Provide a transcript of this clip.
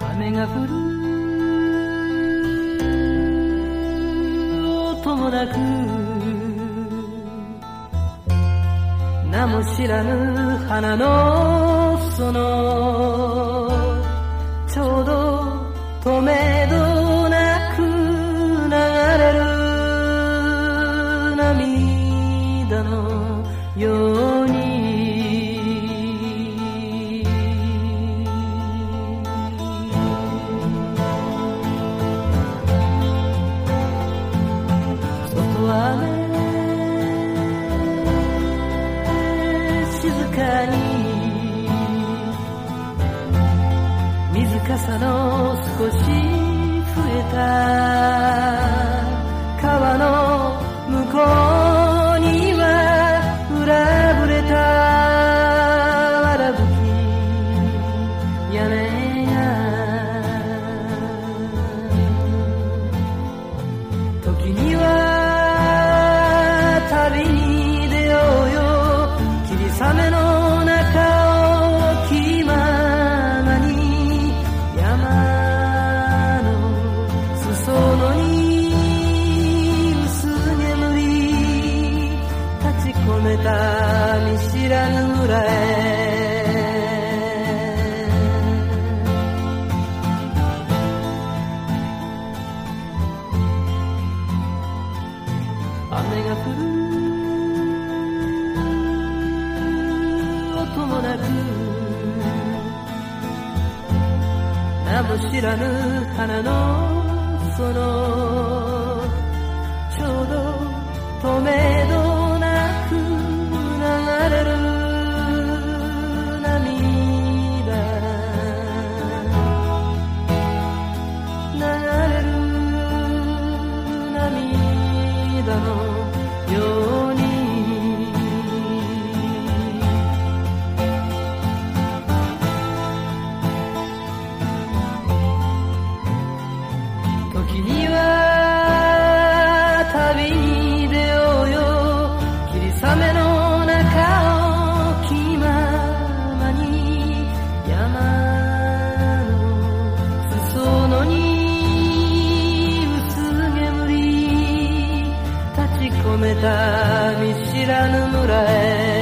雨が降る音もなく名も知らぬ花のそのちょうど水かさの少し増えた 村へ。雨が降る。音もなく。名も知らぬ花のその你的有。めた見知らぬ村へ